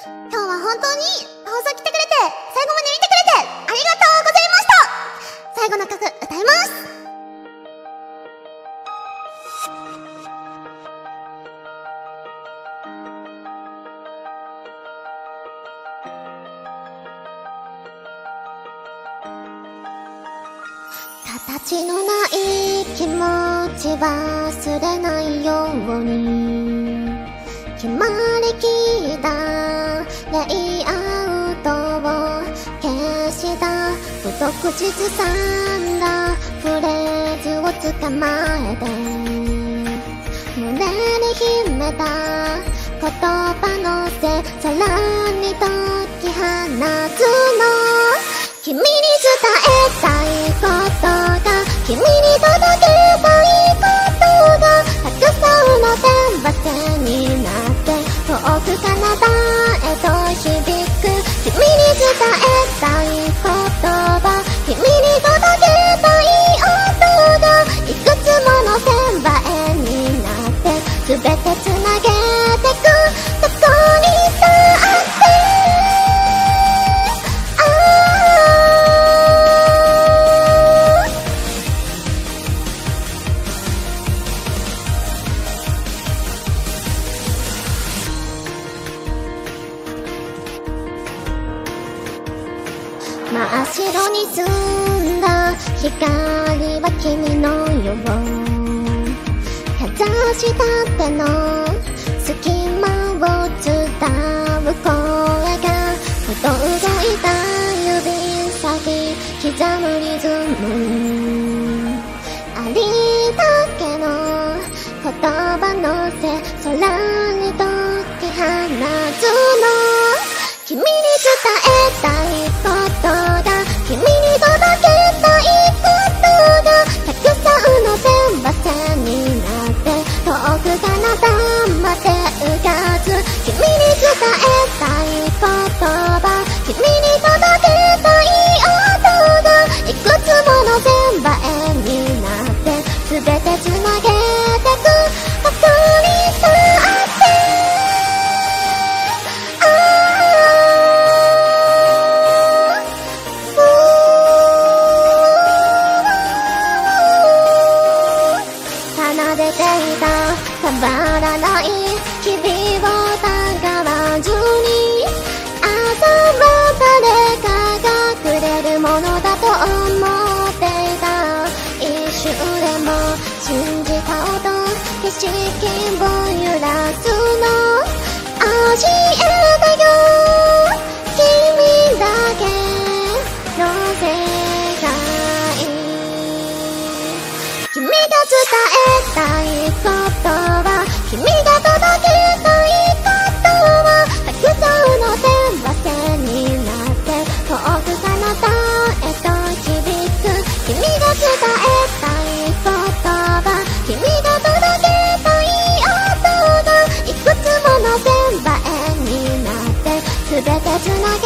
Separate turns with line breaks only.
今日は本当に放送来てくれて、最後まで見てくれて、ありがとうございました。最後の曲歌います。形のない気持ち忘れないように。決まりきった。レイアウトを消した。ふと口ずさんだ。フレーズを捕まえて。胸に秘めた。言葉のせさらに解き放つ。真っ白に澄んだ光は君のよう。かざしたての。隙間を伝う声がふと動いた指先刻むリズムありだけの言葉のせていたたまらない日々をたがわずに朝は誰かがくれるものだと思っていた一瞬でも信じた音景色を揺らすの教えてよ君が伝え tonight